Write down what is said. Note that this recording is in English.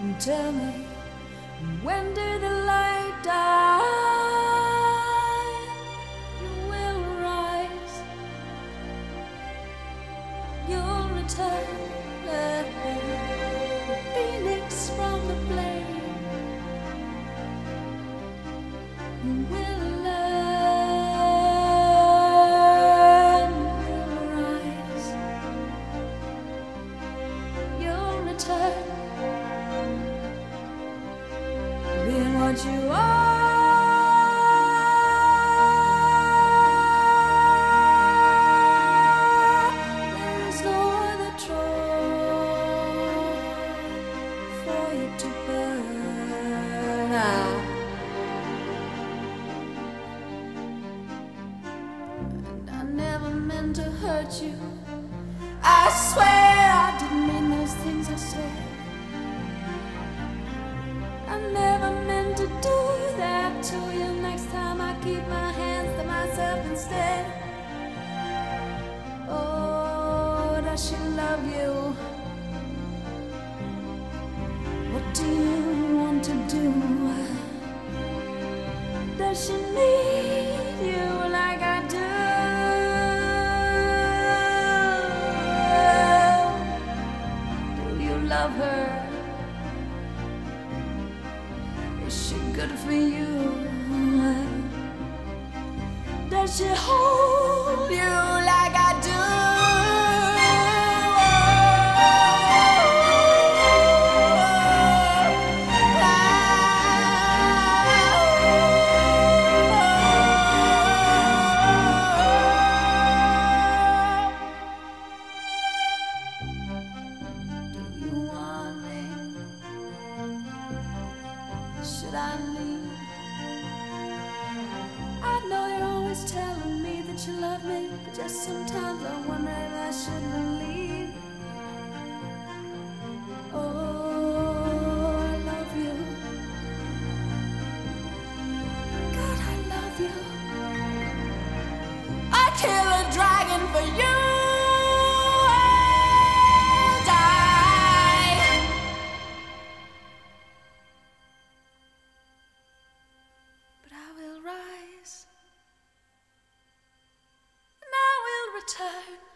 And tell me, when did the light die? You will rise. You'll return. The phoenix from the flame. And I never meant to hurt you. I swear I didn't mean those things I said. I never meant to do that to you. Next time I keep my hands to myself instead. Oh, does she love you? Hold you like I do? Should I leave? always telling me that you love me, but just sometimes I wonder if I should believe. Turn.